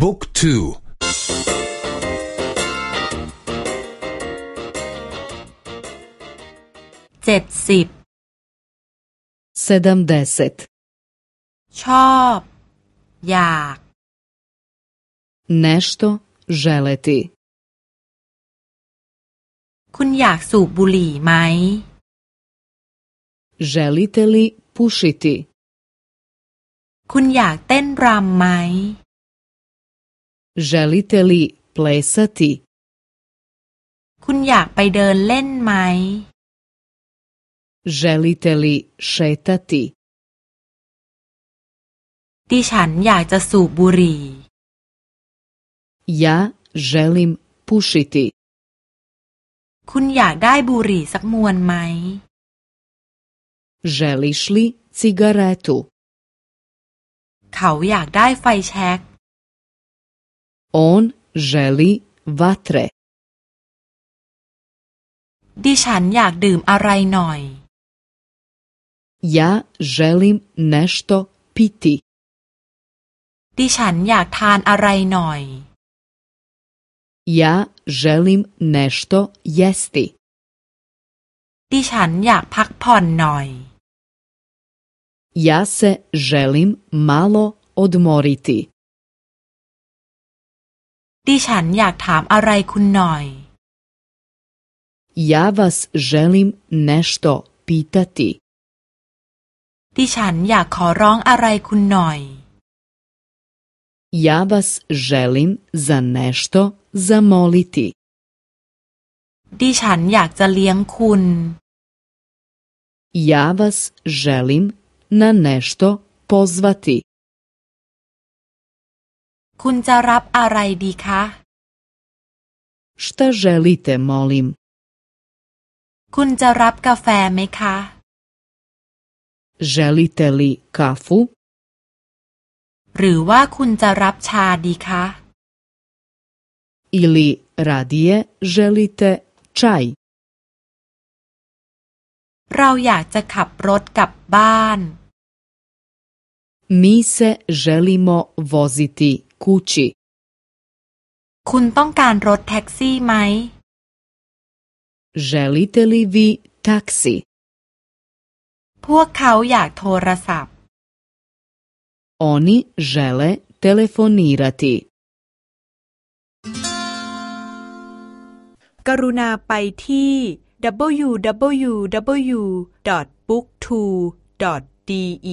บุ๊กทูเจ็ดสิบเซดัมเดสชอบ อยาก nešto želeti คุณอยากสูบบุหรี่ไหม želite li pušiti คุณอยากเต้นรำไหม želite li plesati คุณอยากไปเดินเล่นไหม želite li šetati ดิฉันอยากจะสูบบุหรี่ ja želim pušiti คุณอยากได้บุหรี่สักมวนไหม želiš li cigaretu เขาอยากได้ไฟแช็ก on želi vatre ดิฉันอยากดื่มอะไรหน่อย ja želim nešto piti ดิฉันอยากทานอะไรหน่อย ja želim nešto jesti ดิฉันอยากพักผ่อนหน่อย ja se želim malo odmoriti ดิฉันอยากถามอะไรคุณหน่อย ja vas želim nešto pitati ดิฉันอยากขอร้องอะไรคุณหน่อย ja vas želim za nešto zamoliti ดิฉันอยากจะเลี้ยงคุณ ja vas želim na nešto pozvati คุณจะรับอะไรดีคะ šta želite molim คุณจะรับกาแฟไหมคะ želite li kafu หรือว่าคุณจะรับชาดีคะ ili radije želite čaj เราอยากจะขับรถกลับบ้าน mi se želimo voziti kući คุณต้องการรถแท็กซี่ไหม želite li vi taksi พวกเขาอยากโทรศัพท์ oni žele telefonirati กรุณาไปที่ www.booktwo.de